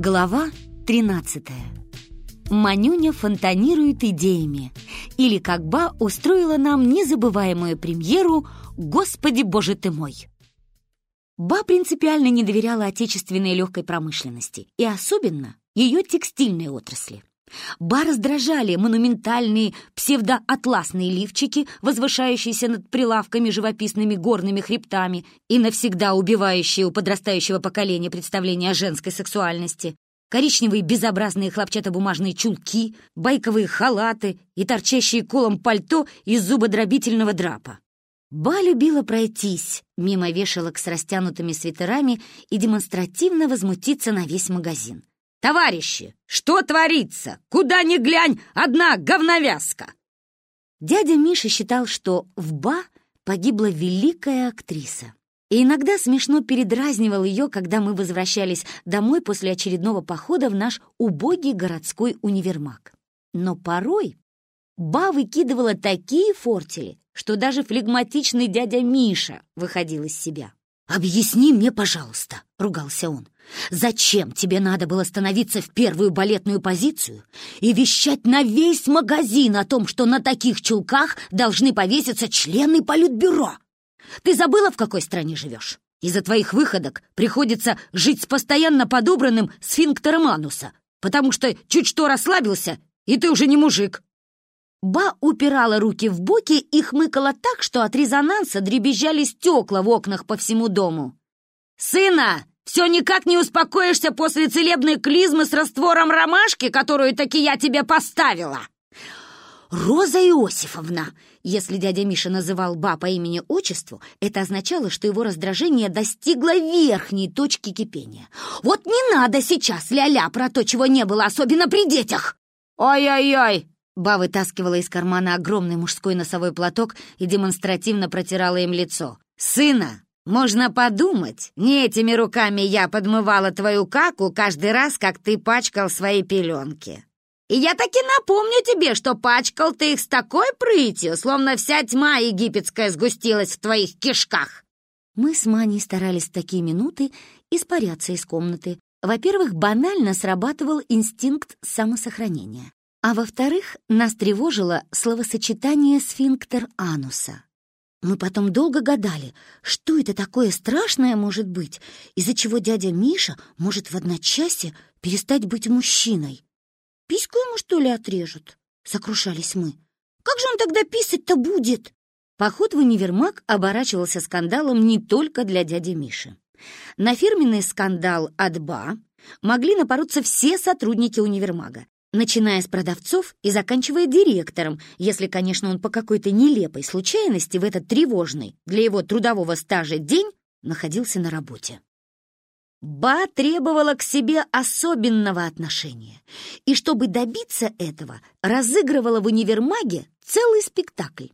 Глава 13 Манюня фонтанирует идеями. Или как Ба устроила нам незабываемую премьеру «Господи, боже ты мой!». Ба принципиально не доверяла отечественной легкой промышленности и особенно ее текстильной отрасли. Ба раздражали монументальные псевдоатласные лифчики, возвышающиеся над прилавками живописными горными хребтами и навсегда убивающие у подрастающего поколения представления о женской сексуальности, коричневые безобразные хлопчатобумажные чулки, байковые халаты и торчащие колом пальто из зубодробительного драпа. Ба любила пройтись мимо вешалок с растянутыми свитерами и демонстративно возмутиться на весь магазин. «Товарищи, что творится? Куда ни глянь, одна говновязка!» Дядя Миша считал, что в Ба погибла великая актриса. И иногда смешно передразнивал ее, когда мы возвращались домой после очередного похода в наш убогий городской универмаг. Но порой Ба выкидывала такие фортели, что даже флегматичный дядя Миша выходил из себя. «Объясни мне, пожалуйста», — ругался он, «зачем тебе надо было становиться в первую балетную позицию и вещать на весь магазин о том, что на таких чулках должны повеситься члены политбюро? Ты забыла, в какой стране живешь? Из-за твоих выходок приходится жить с постоянно подобранным сфинктером ануса, потому что чуть что расслабился, и ты уже не мужик». Ба упирала руки в боки и хмыкала так, что от резонанса дребезжали стекла в окнах по всему дому. «Сына, все никак не успокоишься после целебной клизмы с раствором ромашки, которую таки я тебе поставила!» «Роза Иосифовна!» Если дядя Миша называл Ба по имени-отчеству, это означало, что его раздражение достигло верхней точки кипения. «Вот не надо сейчас ля-ля про то, чего не было, особенно при детях!» «Ой-ой-ой!» Ба вытаскивала из кармана огромный мужской носовой платок и демонстративно протирала им лицо. «Сына, можно подумать, не этими руками я подмывала твою каку каждый раз, как ты пачкал свои пеленки. И я таки напомню тебе, что пачкал ты их с такой прытью, словно вся тьма египетская сгустилась в твоих кишках». Мы с Маней старались в такие минуты испаряться из комнаты. Во-первых, банально срабатывал инстинкт самосохранения. А во-вторых, нас тревожило словосочетание «сфинктер ануса». Мы потом долго гадали, что это такое страшное может быть, из-за чего дядя Миша может в одночасье перестать быть мужчиной. «Письку ему, что ли, отрежут?» — сокрушались мы. «Как же он тогда писать-то будет?» Поход в универмаг оборачивался скандалом не только для дяди Миши. На фирменный скандал от БА могли напороться все сотрудники универмага, начиная с продавцов и заканчивая директором, если, конечно, он по какой-то нелепой случайности в этот тревожный для его трудового стажа день находился на работе. Ба требовала к себе особенного отношения, и чтобы добиться этого, разыгрывала в универмаге целый спектакль.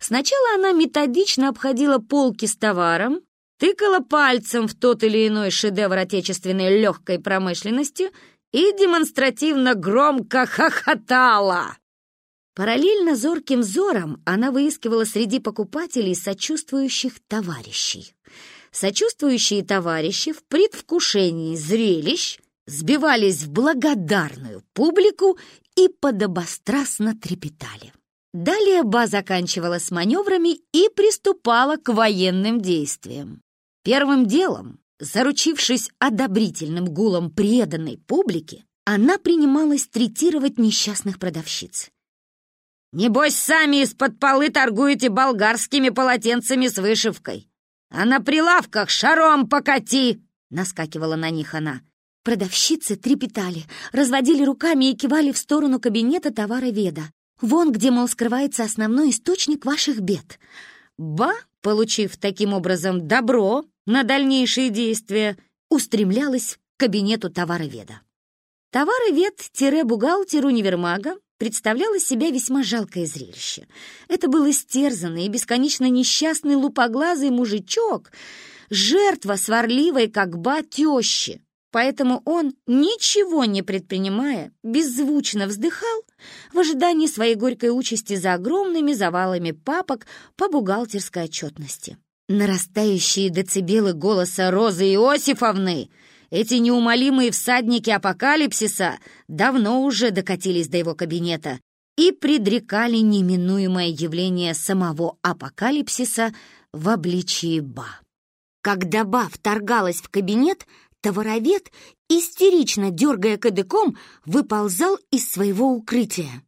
Сначала она методично обходила полки с товаром, тыкала пальцем в тот или иной шедевр отечественной легкой промышленности и демонстративно громко хохотала. Параллельно зорким взором она выискивала среди покупателей сочувствующих товарищей. Сочувствующие товарищи в предвкушении зрелищ сбивались в благодарную публику и подобострастно трепетали. Далее Ба заканчивала с маневрами и приступала к военным действиям. Первым делом Заручившись одобрительным гулом преданной публики, она принималась третировать несчастных продавщиц. «Небось, сами из-под полы торгуете болгарскими полотенцами с вышивкой, а на прилавках шаром покати!» — наскакивала на них она. Продавщицы трепетали, разводили руками и кивали в сторону кабинета товара Веда. Вон где, мол, скрывается основной источник ваших бед. Ба, получив таким образом добро на дальнейшие действия, устремлялась к кабинету товароведа. Товаровед-бухгалтер универмага представлял из себя весьма жалкое зрелище. Это был истерзанный и бесконечно несчастный лупоглазый мужичок, жертва сварливой, как ба, тещи. Поэтому он, ничего не предпринимая, беззвучно вздыхал в ожидании своей горькой участи за огромными завалами папок по бухгалтерской отчетности. Нарастающие децибелы голоса Розы Иосифовны эти неумолимые всадники апокалипсиса давно уже докатились до его кабинета и предрекали неминуемое явление самого апокалипсиса в обличии Ба. Когда Ба вторгалась в кабинет, товаровед, истерично дергая кадыком, выползал из своего укрытия.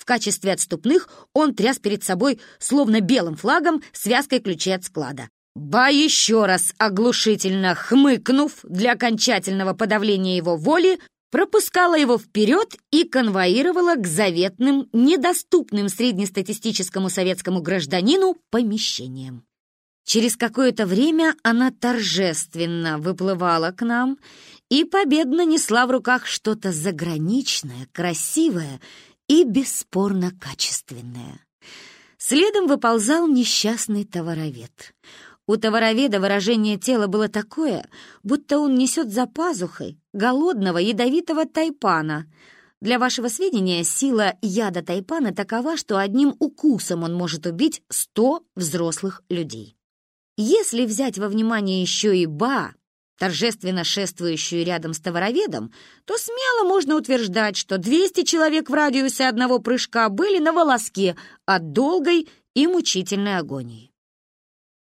В качестве отступных он тряс перед собой, словно белым флагом, связкой ключей от склада. Ба еще раз оглушительно хмыкнув для окончательного подавления его воли, пропускала его вперед и конвоировала к заветным, недоступным среднестатистическому советскому гражданину помещениям. Через какое-то время она торжественно выплывала к нам и победно несла в руках что-то заграничное, красивое и бесспорно качественное. Следом выползал несчастный товаровед. У товароведа выражение тела было такое, будто он несет за пазухой голодного ядовитого тайпана. Для вашего сведения, сила яда тайпана такова, что одним укусом он может убить сто взрослых людей. Если взять во внимание еще и Ба, торжественно шествующую рядом с товароведом, то смело можно утверждать, что 200 человек в радиусе одного прыжка были на волоске от долгой и мучительной агонии.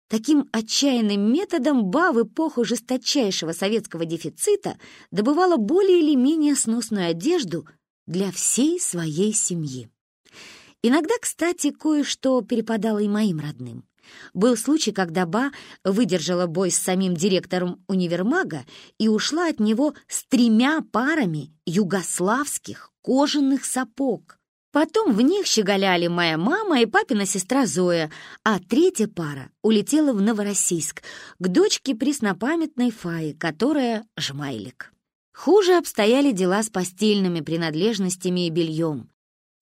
Таким отчаянным методом Ба в эпоху жесточайшего советского дефицита добывала более или менее сносную одежду для всей своей семьи. Иногда, кстати, кое-что перепадало и моим родным. Был случай, когда Ба выдержала бой с самим директором универмага и ушла от него с тремя парами югославских кожаных сапог. Потом в них щеголяли моя мама и папина сестра Зоя, а третья пара улетела в Новороссийск к дочке преснопамятной Фаи, которая жмайлик. Хуже обстояли дела с постельными принадлежностями и бельем.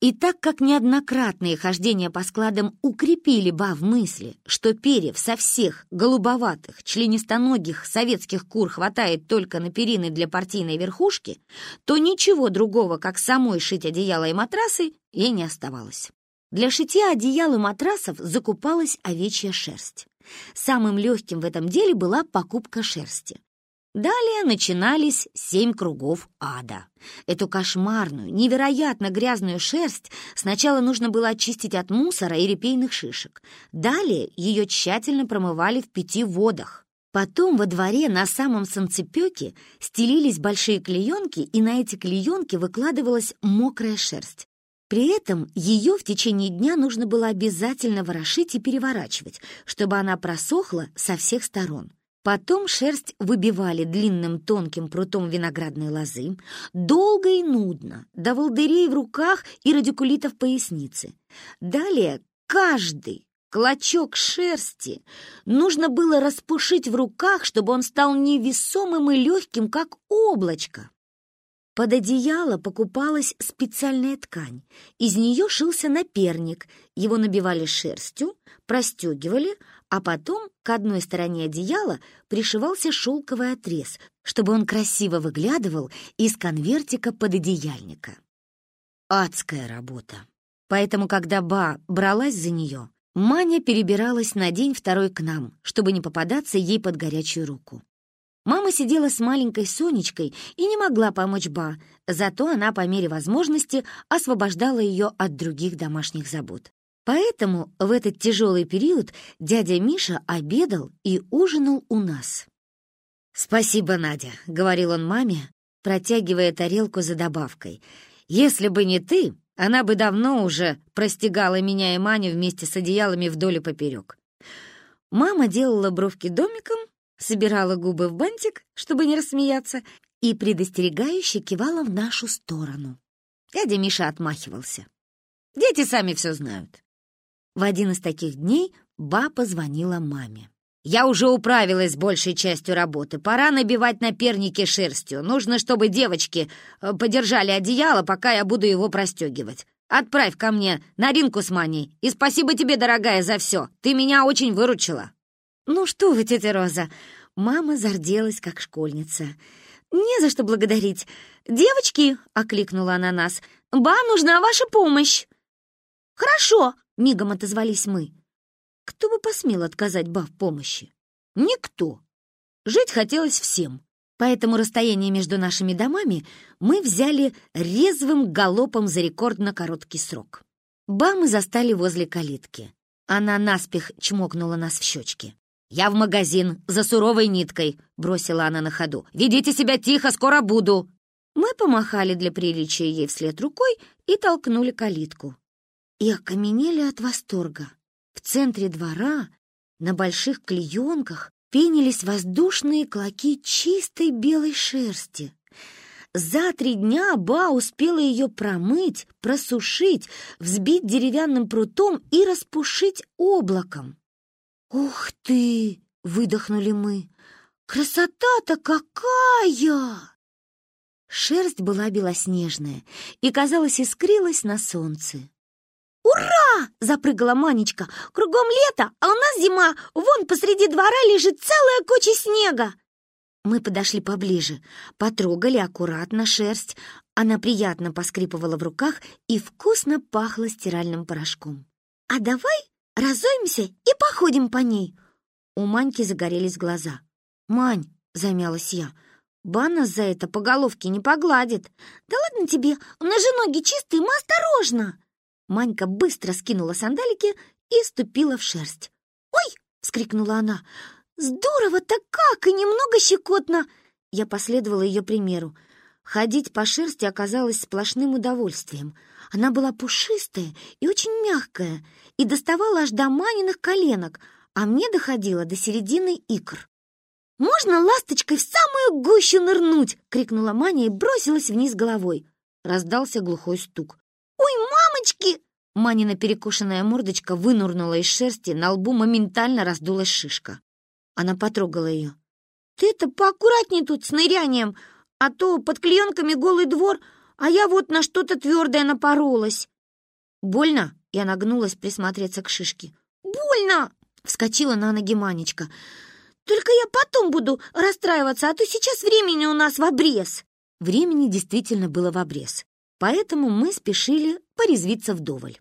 И так как неоднократные хождения по складам укрепили Ба в мысли, что перьев со всех голубоватых, членистоногих советских кур хватает только на перины для партийной верхушки, то ничего другого, как самой шить одеяло и матрасы, ей не оставалось. Для шитья одеял и матрасов закупалась овечья шерсть. Самым легким в этом деле была покупка шерсти. Далее начинались семь кругов ада. Эту кошмарную, невероятно грязную шерсть сначала нужно было очистить от мусора и репейных шишек. Далее ее тщательно промывали в пяти водах. Потом во дворе на самом санцепёке стелились большие клеенки, и на эти клеенки выкладывалась мокрая шерсть. При этом ее в течение дня нужно было обязательно ворошить и переворачивать, чтобы она просохла со всех сторон. Потом шерсть выбивали длинным тонким прутом виноградной лозы, долго и нудно, до волдырей в руках и радикулитов в пояснице. Далее каждый клочок шерсти нужно было распушить в руках, чтобы он стал невесомым и легким, как облачко. Под одеяло покупалась специальная ткань. Из нее шился наперник. Его набивали шерстью, простегивали, а потом к одной стороне одеяла пришивался шелковый отрез, чтобы он красиво выглядывал из конвертика под одеяльника. Адская работа. Поэтому, когда Ба бралась за нее, Маня перебиралась на день-второй к нам, чтобы не попадаться ей под горячую руку. Мама сидела с маленькой Сонечкой и не могла помочь Ба, зато она по мере возможности освобождала ее от других домашних забот. Поэтому в этот тяжелый период дядя Миша обедал и ужинал у нас. «Спасибо, Надя», — говорил он маме, протягивая тарелку за добавкой. «Если бы не ты, она бы давно уже простигала меня и Маню вместе с одеялами вдоль и поперек». Мама делала бровки домиком, собирала губы в бантик, чтобы не рассмеяться, и предостерегающе кивала в нашу сторону. Дядя Миша отмахивался. «Дети сами все знают. В один из таких дней Ба позвонила маме. «Я уже управилась с большей частью работы. Пора набивать наперники шерстью. Нужно, чтобы девочки э, подержали одеяло, пока я буду его простегивать. Отправь ко мне Наринку с Маней. И спасибо тебе, дорогая, за все. Ты меня очень выручила». «Ну что вы, тетя Роза?» Мама зарделась, как школьница. «Не за что благодарить. Девочки!» — окликнула она нас. «Ба, нужна ваша помощь!» «Хорошо!» — мигом отозвались мы. Кто бы посмел отказать Ба в помощи? Никто. Жить хотелось всем. Поэтому расстояние между нашими домами мы взяли резвым галопом за рекордно короткий срок. Ба мы застали возле калитки. Она наспех чмокнула нас в щечки. «Я в магазин, за суровой ниткой», — бросила она на ходу. «Ведите себя тихо, скоро буду». Мы помахали для приличия ей вслед рукой и толкнули калитку. И окаменели от восторга. В центре двора, на больших клеенках, пенились воздушные клоки чистой белой шерсти. За три дня Ба успела ее промыть, просушить, взбить деревянным прутом и распушить облаком. «Ух ты!» — выдохнули мы. «Красота-то какая!» Шерсть была белоснежная и, казалось, искрилась на солнце. «Ура!» — запрыгала Манечка. «Кругом лето, а у нас зима. Вон посреди двора лежит целая куча снега!» Мы подошли поближе, потрогали аккуратно шерсть. Она приятно поскрипывала в руках и вкусно пахла стиральным порошком. «А давай разуемся и походим по ней!» У Маньки загорелись глаза. «Мань!» — замялась я. «Банна за это по головке не погладит!» «Да ладно тебе! У нас же ноги чистые, мы осторожно!» Манька быстро скинула сандалики и ступила в шерсть. «Ой!» — вскрикнула она. «Здорово-то как! И немного щекотно!» Я последовала ее примеру. Ходить по шерсти оказалось сплошным удовольствием. Она была пушистая и очень мягкая, и доставала аж до Маниных коленок, а мне доходила до середины икр. «Можно ласточкой в самую гущу нырнуть!» — крикнула Маня и бросилась вниз головой. Раздался глухой стук. «Ой, мамочки!» Манина перекушенная мордочка вынурнула из шерсти, на лбу моментально раздулась шишка. Она потрогала ее. «Ты это поаккуратней тут с нырянием, а то под клеенками голый двор, а я вот на что-то твердое напоролась». «Больно?» — я нагнулась присмотреться к шишке. «Больно!» — вскочила на ноги Манечка. «Только я потом буду расстраиваться, а то сейчас времени у нас в обрез». Времени действительно было в обрез, поэтому мы спешили порезвиться вдоволь.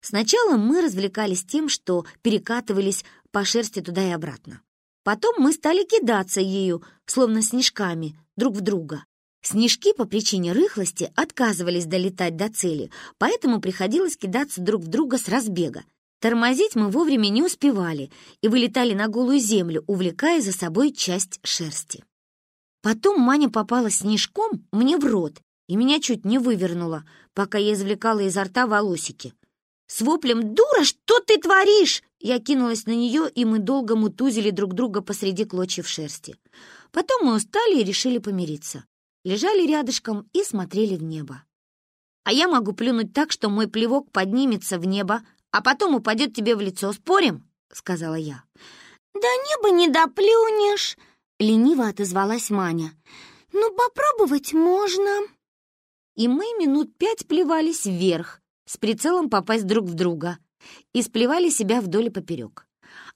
Сначала мы развлекались тем, что перекатывались по шерсти туда и обратно. Потом мы стали кидаться ею, словно снежками, друг в друга. Снежки по причине рыхлости отказывались долетать до цели, поэтому приходилось кидаться друг в друга с разбега. Тормозить мы вовремя не успевали и вылетали на голую землю, увлекая за собой часть шерсти. Потом Маня попала снежком мне в рот, и меня чуть не вывернула, пока я извлекала изо рта волосики. С воплем «Дура, что ты творишь?» Я кинулась на нее, и мы долго мутузили друг друга посреди клочьев шерсти. Потом мы устали и решили помириться. Лежали рядышком и смотрели в небо. «А я могу плюнуть так, что мой плевок поднимется в небо, а потом упадет тебе в лицо. Спорим?» — сказала я. «Да небо не доплюнешь!» — лениво отозвалась Маня. «Ну, попробовать можно!» И мы минут пять плевались вверх, с прицелом попасть друг в друга, и сплевали себя вдоль и поперек.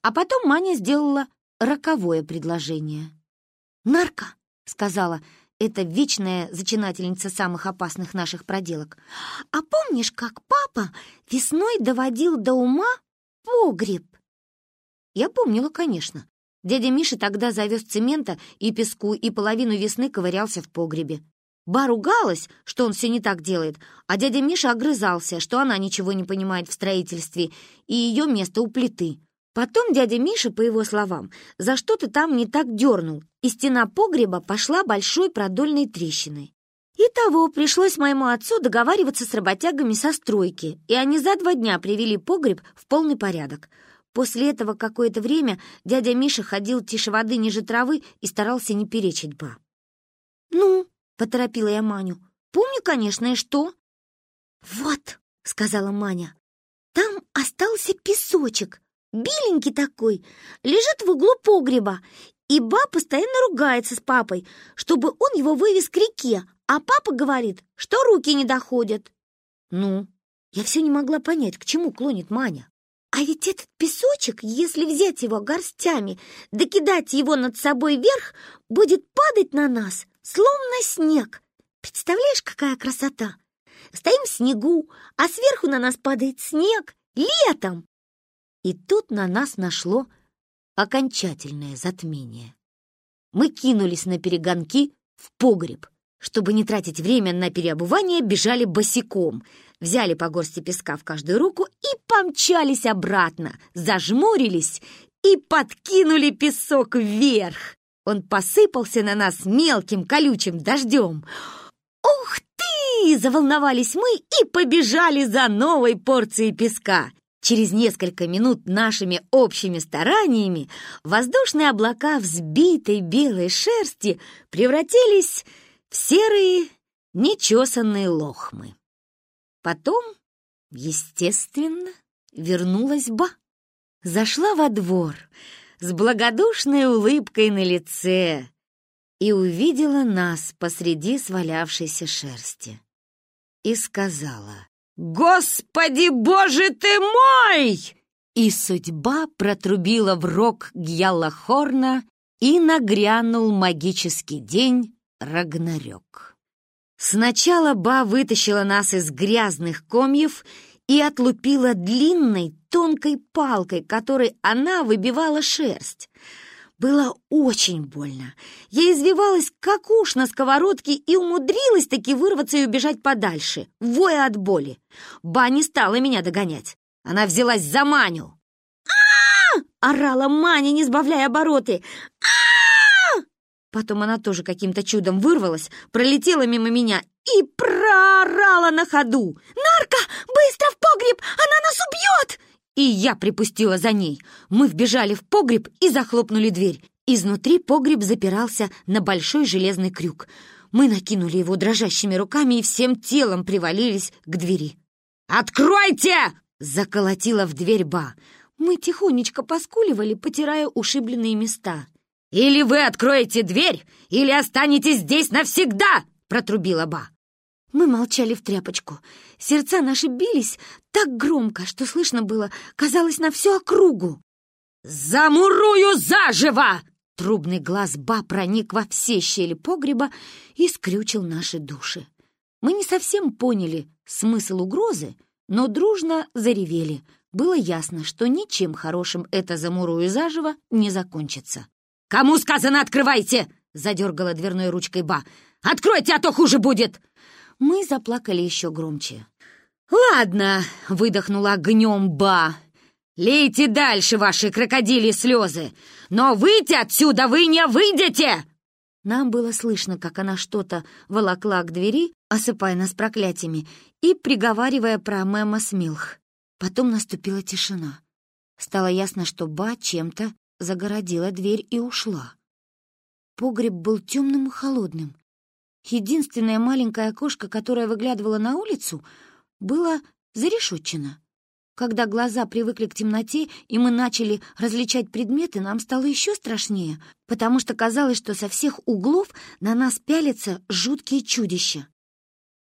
А потом Маня сделала роковое предложение. «Нарко!» — сказала эта вечная зачинательница самых опасных наших проделок. «А помнишь, как папа весной доводил до ума погреб?» Я помнила, конечно. Дядя Миша тогда завез цемента и песку и половину весны ковырялся в погребе. Ба ругалась, что он все не так делает, а дядя Миша огрызался, что она ничего не понимает в строительстве, и ее место у плиты. Потом дядя Миша, по его словам, за что-то там не так дернул, и стена погреба пошла большой продольной трещиной. Итого пришлось моему отцу договариваться с работягами со стройки, и они за два дня привели погреб в полный порядок. После этого какое-то время дядя Миша ходил тише воды ниже травы и старался не перечить Ба. «Ну, — поторопила я Маню. «Помню, конечно, и что?» «Вот», — сказала Маня, — «там остался песочек, беленький такой, лежит в углу погреба, и ба постоянно ругается с папой, чтобы он его вывез к реке, а папа говорит, что руки не доходят». «Ну?» Я все не могла понять, к чему клонит Маня. А ведь этот песочек, если взять его горстями, да кидать его над собой вверх, будет падать на нас, словно снег. Представляешь, какая красота? Стоим в снегу, а сверху на нас падает снег летом. И тут на нас нашло окончательное затмение. Мы кинулись на перегонки в погреб. Чтобы не тратить время на переобувание, бежали босиком, взяли по горсти песка в каждую руку и помчались обратно, зажмурились и подкинули песок вверх. Он посыпался на нас мелким колючим дождем. «Ух ты!» — заволновались мы и побежали за новой порцией песка. Через несколько минут нашими общими стараниями воздушные облака взбитой белой шерсти превратились в серые нечесанные лохмы. Потом, естественно, вернулась Ба. Зашла во двор с благодушной улыбкой на лице и увидела нас посреди свалявшейся шерсти. И сказала, «Господи, боже ты мой!» И судьба протрубила в рог Гьяллахорна, и нагрянул магический день Рагнарёк. Сначала Ба вытащила нас из грязных комьев и отлупила длинной тонкой палкой, которой она выбивала шерсть. Было очень больно. Я извивалась, как уж на сковородке, и умудрилась таки вырваться и убежать подальше, воя от боли. Ба не стала меня догонять. Она взялась за Маню. а орала Маня, не сбавляя обороты. а Потом она тоже каким-то чудом вырвалась, пролетела мимо меня и проорала на ходу. «Нарка, быстро в погреб! Она нас убьет!» И я припустила за ней. Мы вбежали в погреб и захлопнули дверь. Изнутри погреб запирался на большой железный крюк. Мы накинули его дрожащими руками и всем телом привалились к двери. «Откройте!» — заколотила в дверь Ба. Мы тихонечко поскуливали, потирая ушибленные места. «Или вы откроете дверь, или останетесь здесь навсегда!» — протрубила Ба. Мы молчали в тряпочку. Сердца наши бились так громко, что слышно было, казалось, на всю округу. «Замурую заживо!» Трубный глаз Ба проник во все щели погреба и скрючил наши души. Мы не совсем поняли смысл угрозы, но дружно заревели. Было ясно, что ничем хорошим это «замурую заживо» не закончится. «Кому сказано, открывайте!» — задергала дверной ручкой Ба. «Откройте, а то хуже будет!» Мы заплакали еще громче. «Ладно», — выдохнула огнем Ба. «Лейте дальше ваши крокодили слезы, но выйти отсюда вы не выйдете!» Нам было слышно, как она что-то волокла к двери, осыпая нас проклятиями и приговаривая про Мэма Смилх. Потом наступила тишина. Стало ясно, что Ба чем-то загородила дверь и ушла. Погреб был темным и холодным. Единственное маленькое окошко, которое выглядывало на улицу, было зарешетчено. Когда глаза привыкли к темноте, и мы начали различать предметы, нам стало еще страшнее, потому что казалось, что со всех углов на нас пялятся жуткие чудища.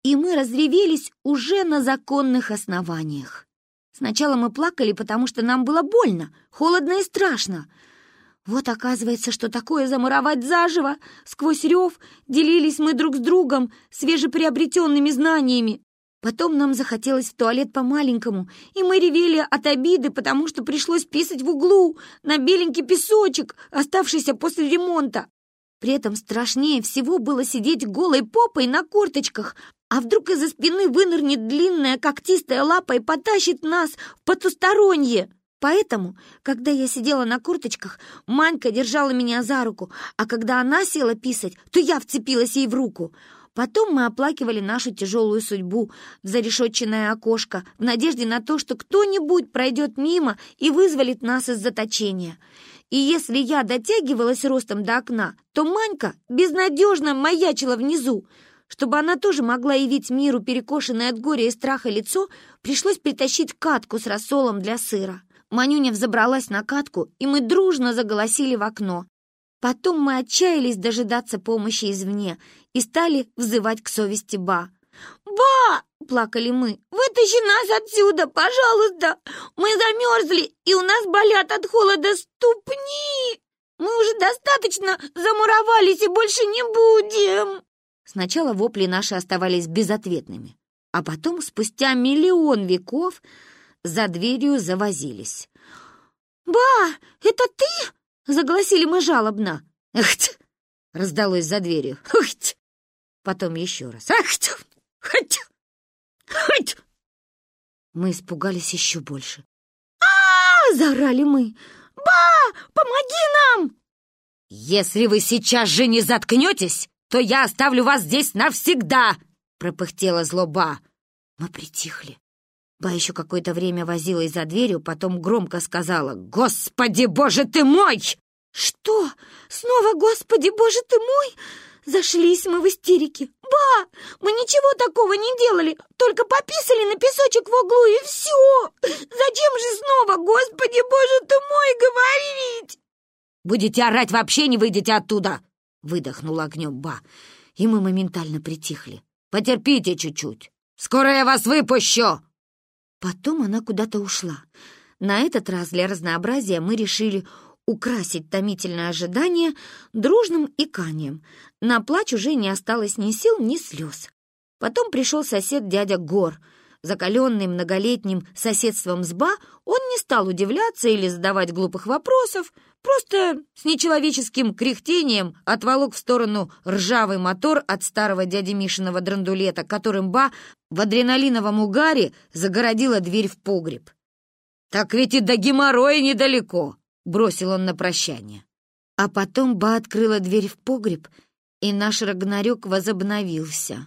И мы разревелись уже на законных основаниях. Сначала мы плакали, потому что нам было больно, холодно и страшно — вот оказывается, что такое замуровать заживо. Сквозь рев делились мы друг с другом свежеприобретенными знаниями. Потом нам захотелось в туалет по-маленькому, и мы ревели от обиды, потому что пришлось писать в углу на беленький песочек, оставшийся после ремонта. При этом страшнее всего было сидеть голой попой на курточках, а вдруг из-за спины вынырнет длинная когтистая лапа и потащит нас в потусторонье. Поэтому, когда я сидела на курточках, Манька держала меня за руку, а когда она села писать, то я вцепилась ей в руку. Потом мы оплакивали нашу тяжелую судьбу в зарешетченное окошко в надежде на то, что кто-нибудь пройдет мимо и вызволит нас из заточения. И если я дотягивалась ростом до окна, то Манька безнадежно маячила внизу. Чтобы она тоже могла явить миру перекошенное от горя и страха лицо, пришлось притащить катку с рассолом для сыра. Манюня взобралась на катку, и мы дружно заголосили в окно. Потом мы отчаялись дожидаться помощи извне и стали взывать к совести Ба. «Ба!» — плакали мы. «Вытащи нас отсюда, пожалуйста! Мы замерзли, и у нас болят от холода ступни! Мы уже достаточно замуровались и больше не будем!» Сначала вопли наши оставались безответными, а потом, спустя миллион веков, за дверью завозились. «Ба, это ты?» — загласили мы жалобно. «Эх, раздалось за дверью. Хыть! Потом еще раз. Ахть! Хыть! Хыть! Мы испугались еще больше. а, заорали мы. «Ба! Помоги нам!» «Если вы сейчас же не заткнетесь, то я оставлю вас здесь навсегда!» пропыхтела злоба. Мы притихли. Ба еще какое-то время возилась за дверью, потом громко сказала «Господи, боже ты мой!» «Что? Снова «Господи, боже ты мой!» Зашлись мы в истерике. «Ба! Мы ничего такого не делали, только пописали на песочек в углу, и все! Зачем же снова, Господи, Боже ты мой, говорить?» «Будете орать, вообще не выйдете оттуда!» Выдохнул огнем Ба, и мы моментально притихли. «Потерпите чуть-чуть, скоро я вас выпущу!» Потом она куда-то ушла. На этот раз для разнообразия мы решили украсить томительное ожидание дружным иканием. На плач уже не осталось ни сил, ни слез. Потом пришел сосед дядя Гор. Закаленный многолетним соседством с Ба, он не стал удивляться или задавать глупых вопросов, просто с нечеловеческим кряхтением отволок в сторону ржавый мотор от старого дяди Мишиного драндулета, которым Ба в адреналиновом угаре загородила дверь в погреб. «Так ведь и до геморроя недалеко!» — бросил он на прощание. А потом Ба открыла дверь в погреб, и наш Рагнарёк возобновился.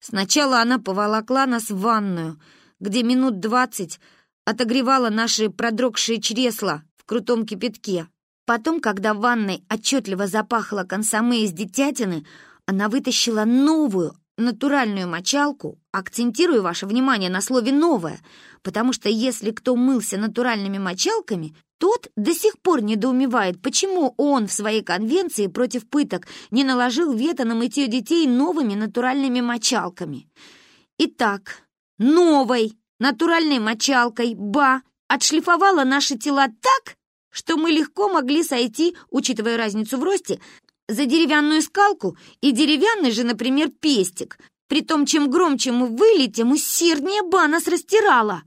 Сначала она поволокла нас в ванную, где минут двадцать отогревала наши продрогшие чресла в крутом кипятке. Потом, когда в ванной отчетливо запахло консоме из детятины, она вытащила новую, натуральную мочалку, акцентирую ваше внимание на слове «новое», потому что если кто мылся натуральными мочалками, тот до сих пор недоумевает, почему он в своей конвенции против пыток не наложил вето на мытье детей новыми натуральными мочалками. Итак, новой натуральной мочалкой Ба отшлифовала наши тела так, что мы легко могли сойти, учитывая разницу в росте, за деревянную скалку и деревянный же, например, пестик. Притом, чем громче мы выли, тем усерднее Ба нас растирала.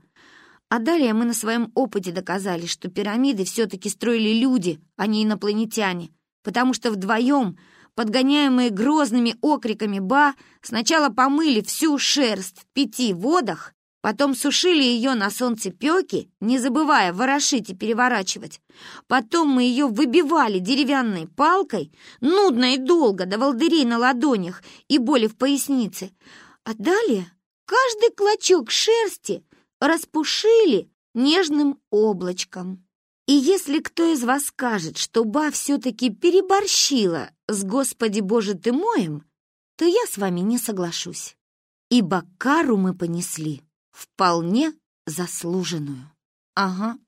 А далее мы на своем опыте доказали, что пирамиды все-таки строили люди, а не инопланетяне, потому что вдвоем, подгоняемые грозными окриками Ба, сначала помыли всю шерсть в пяти водах, потом сушили ее на солнцепеке, не забывая ворошить и переворачивать. Потом мы ее выбивали деревянной палкой, нудно и долго, до волдырей на ладонях и боли в пояснице. А далее каждый клочок шерсти распушили нежным облачком. И если кто из вас скажет, что Ба все-таки переборщила с «Господи Боже ты моем», то я с вами не соглашусь, ибо кару мы понесли вполне заслуженную. Ага.